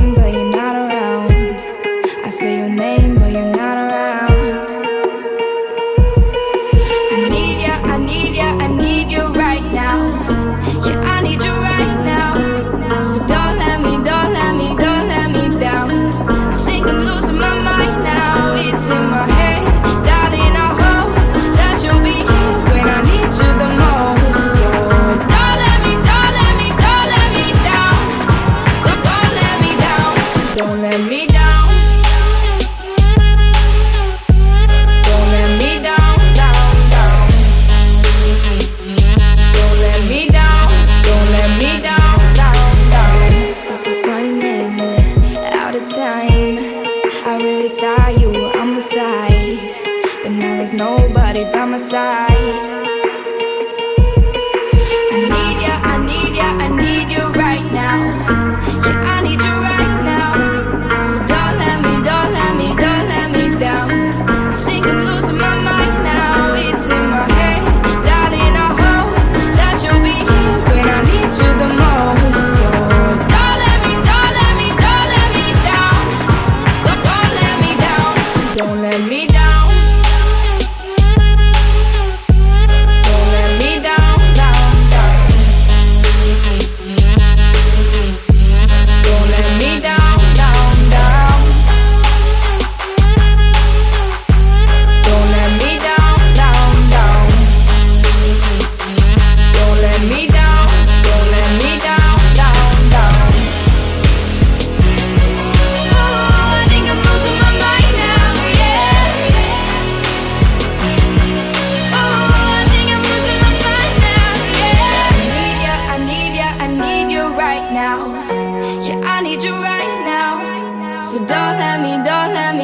dream, but you without you, I'm beside But now there's nobody by my side.